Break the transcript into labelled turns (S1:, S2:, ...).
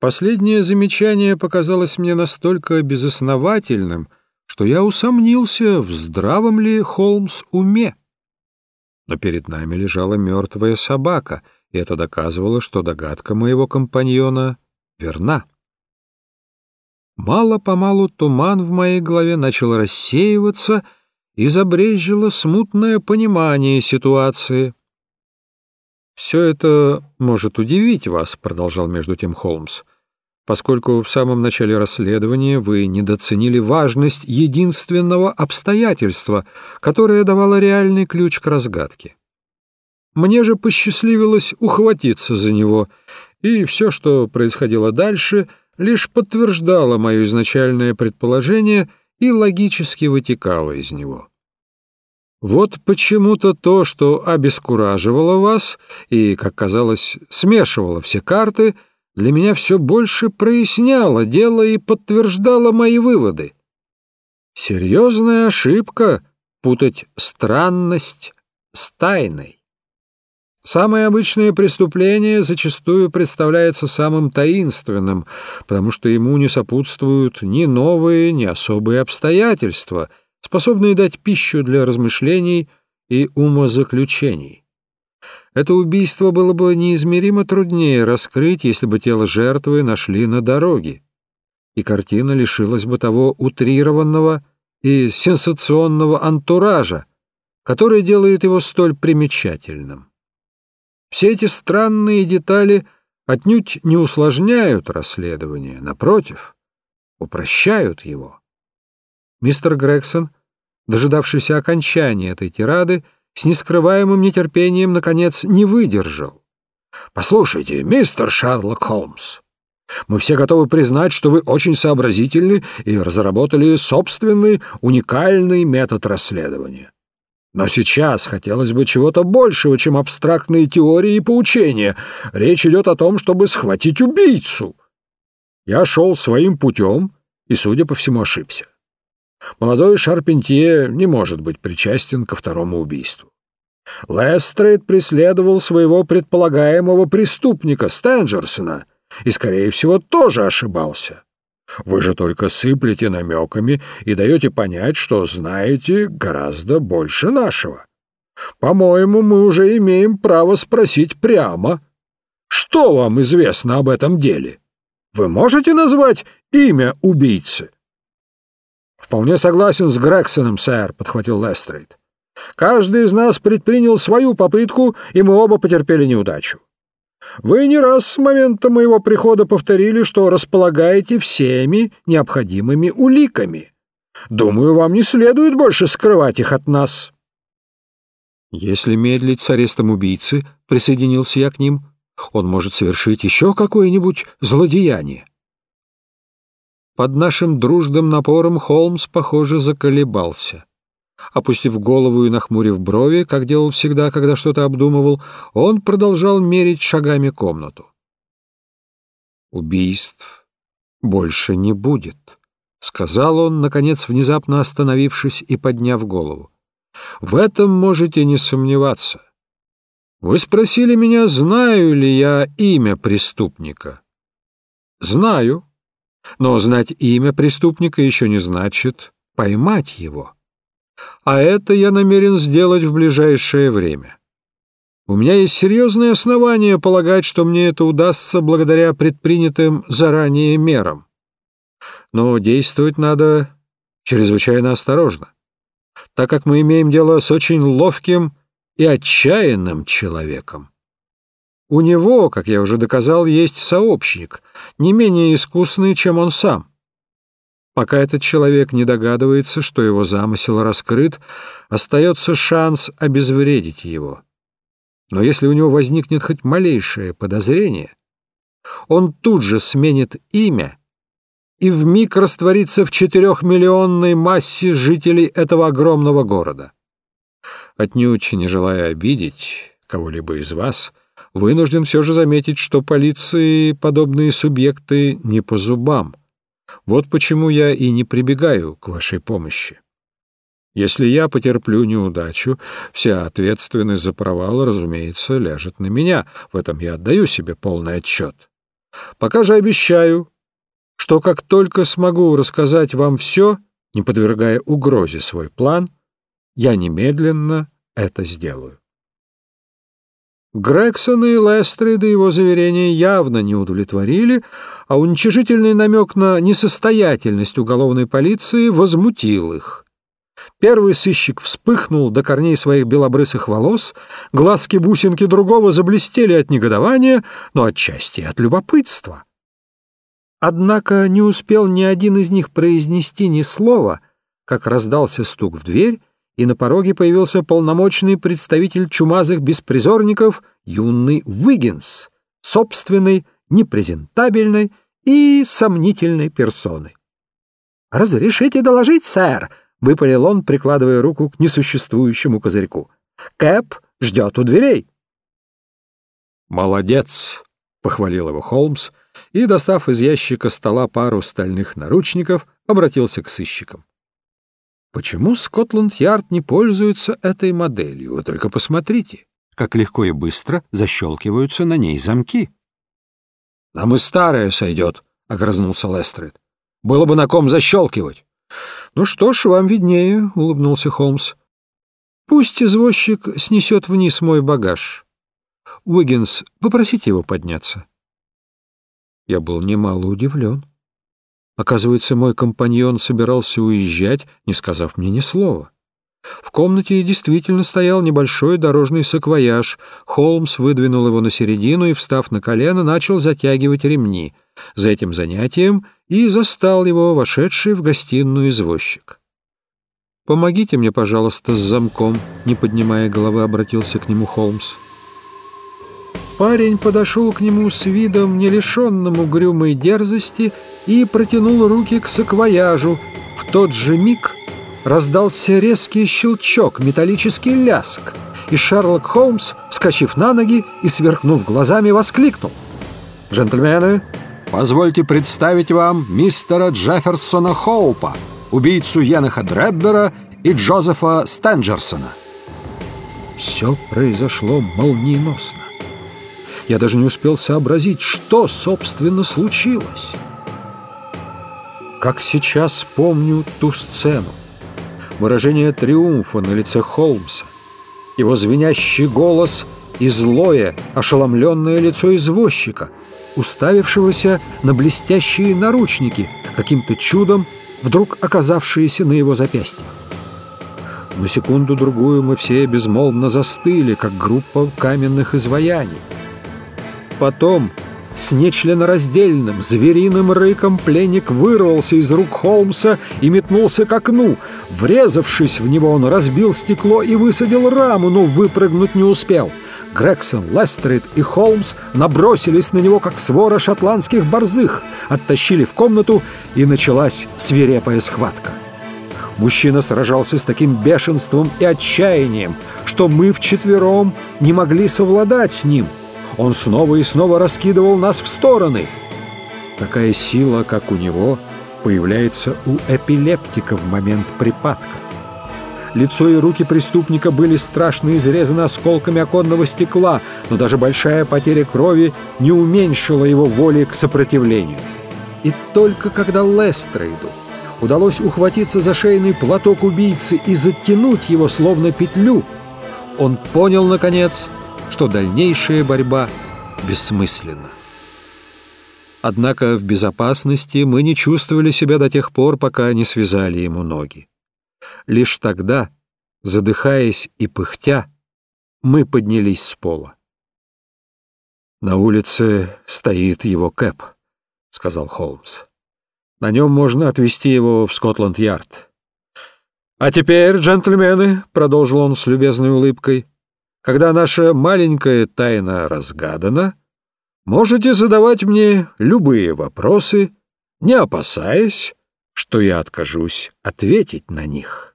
S1: Последнее замечание показалось мне настолько безосновательным, что я усомнился, в здравом ли Холмс уме. Но перед нами лежала мертвая собака, и это доказывало, что догадка моего компаньона верна. Мало-помалу туман в моей голове начал рассеиваться, и забрежило смутное понимание ситуации. «Все это может удивить вас», — продолжал между тем Холмс, «поскольку в самом начале расследования вы недооценили важность единственного обстоятельства, которое давало реальный ключ к разгадке. Мне же посчастливилось ухватиться за него, и все, что происходило дальше, лишь подтверждало мое изначальное предположение и логически вытекало из него». Вот почему-то то, что обескураживало вас и, как казалось, смешивало все карты, для меня все больше проясняло дело и подтверждало мои выводы. Серьезная ошибка — путать странность с тайной. Самое обычное преступление зачастую представляется самым таинственным, потому что ему не сопутствуют ни новые, ни особые обстоятельства — способные дать пищу для размышлений и умозаключений. Это убийство было бы неизмеримо труднее раскрыть, если бы тело жертвы нашли на дороге, и картина лишилась бы того утрированного и сенсационного антуража, который делает его столь примечательным. Все эти странные детали отнюдь не усложняют расследование, напротив, упрощают его. Мистер Грегсон, дожидавшийся окончания этой тирады, с нескрываемым нетерпением, наконец, не выдержал. «Послушайте, мистер Шерлок Холмс, мы все готовы признать, что вы очень сообразительны и разработали собственный уникальный метод расследования. Но сейчас хотелось бы чего-то большего, чем абстрактные теории и поучения. Речь идет о том, чтобы схватить убийцу. Я шел своим путем и, судя по всему, ошибся. Молодой Шарпентье не может быть причастен ко второму убийству. Лестрейд преследовал своего предполагаемого преступника Стенджерсона и, скорее всего, тоже ошибался. Вы же только сыплете намеками и даете понять, что знаете гораздо больше нашего. По-моему, мы уже имеем право спросить прямо, что вам известно об этом деле? Вы можете назвать имя убийцы? «Вполне согласен с Грексоном, сэр», — подхватил Лестрейд. «Каждый из нас предпринял свою попытку, и мы оба потерпели неудачу. Вы не раз с момента моего прихода повторили, что располагаете всеми необходимыми уликами. Думаю, вам не следует больше скрывать их от нас». «Если медлить с арестом убийцы», — присоединился я к ним, — «он может совершить еще какое-нибудь злодеяние». Под нашим дружным напором Холмс, похоже, заколебался. Опустив голову и нахмурив брови, как делал всегда, когда что-то обдумывал, он продолжал мерить шагами комнату. «Убийств больше не будет», — сказал он, наконец, внезапно остановившись и подняв голову. «В этом можете не сомневаться. Вы спросили меня, знаю ли я имя преступника. Знаю, но знать имя преступника еще не значит поймать его. А это я намерен сделать в ближайшее время. У меня есть серьезные основания полагать, что мне это удастся благодаря предпринятым заранее мерам. Но действовать надо чрезвычайно осторожно, так как мы имеем дело с очень ловким и отчаянным человеком. У него, как я уже доказал, есть сообщник, не менее искусный, чем он сам. Пока этот человек не догадывается, что его замысел раскрыт, остается шанс обезвредить его. Но если у него возникнет хоть малейшее подозрение, он тут же сменит имя и вмиг растворится в четырехмиллионной массе жителей этого огромного города. Отнюдь не желая обидеть кого-либо из вас, вынужден все же заметить, что полиции подобные субъекты не по зубам. Вот почему я и не прибегаю к вашей помощи. Если я потерплю неудачу, вся ответственность за провал, разумеется, ляжет на меня. В этом я отдаю себе полный отчет. Пока же обещаю, что как только смогу рассказать вам все, не подвергая угрозе свой план, я немедленно это сделаю. Грегсона и Лестрида его заверения явно не удовлетворили, а уничижительный намек на несостоятельность уголовной полиции возмутил их. Первый сыщик вспыхнул до корней своих белобрысых волос, глазки-бусинки другого заблестели от негодования, но отчасти от любопытства. Однако не успел ни один из них произнести ни слова, как раздался стук в дверь, и на пороге появился полномочный представитель чумазых беспризорников юный Уиггинс, собственной, непрезентабельной и сомнительной персоной. «Разрешите доложить, сэр?» — выпалил он, прикладывая руку к несуществующему козырьку. «Кэп ждет у дверей».
S2: «Молодец!» — похвалил его Холмс и, достав из ящика стола пару стальных наручников, обратился к сыщикам. Почему Скотланд-Ярд не пользуется этой моделью? Вы только посмотрите, как легко и быстро защелкиваются на ней замки.
S1: — Нам и старая сойдет, — огрызнулся Лестрид. — Было бы на ком защелкивать. — Ну что ж, вам виднее, — улыбнулся Холмс. — Пусть извозчик снесет вниз мой багаж. Уиггинс, попросите его подняться. Я был немало удивлен. Оказывается, мой компаньон собирался уезжать, не сказав мне ни слова. В комнате действительно стоял небольшой дорожный саквояж. Холмс выдвинул его на середину и, встав на колено, начал затягивать ремни. За этим занятием и застал его, вошедший в гостиную извозчик. «Помогите мне, пожалуйста, с замком», — не поднимая головы, обратился к нему Холмс. Парень подошел к нему с видом, не лишенным угрюмой дерзости, и протянул руки к саквояжу. В тот же миг раздался резкий щелчок, металлический ляск, и Шерлок Холмс, вскочив на ноги и сверкнув глазами, воскликнул. «Джентльмены, позвольте представить вам мистера Джефферсона Хоупа, убийцу Еноха Дреббера и Джозефа Стенджерсона». Все произошло молниеносно. Я даже не успел сообразить, что, собственно, случилось. Как сейчас помню ту сцену. Выражение триумфа на лице Холмса, его звенящий голос и злое, ошеломленное лицо извозчика, уставившегося на блестящие наручники, каким-то чудом вдруг оказавшиеся на его запястье. На секунду-другую мы все безмолвно застыли, как группа каменных изваяний. Потом с нечленораздельным, звериным рыком пленник вырвался из рук Холмса и метнулся к окну. Врезавшись в него, он разбил стекло и высадил раму, но выпрыгнуть не успел. Грегсон, Лестрид и Холмс набросились на него, как свора шотландских борзых, оттащили в комнату, и началась свирепая схватка. Мужчина сражался с таким бешенством и отчаянием, что мы вчетвером не могли совладать с ним — он снова и снова раскидывал нас в стороны. Такая сила, как у него, появляется у эпилептика в момент припадка. Лицо и руки преступника были страшно изрезаны осколками оконного стекла, но даже большая потеря крови не уменьшила его воли к сопротивлению. И только когда Лестрейду удалось ухватиться за шейный платок убийцы и затянуть его словно петлю, он понял, наконец, что дальнейшая борьба бессмысленна. Однако в безопасности мы не чувствовали себя до тех пор, пока не связали ему ноги. Лишь тогда, задыхаясь и пыхтя, мы поднялись с пола. «На улице стоит его кэп», — сказал Холмс. «На нем можно отвезти его в Скотланд-Ярд». «А теперь, джентльмены», — продолжил он с любезной улыбкой, — когда наша маленькая тайна разгадана, можете задавать мне любые вопросы, не опасаясь, что я откажусь ответить на них.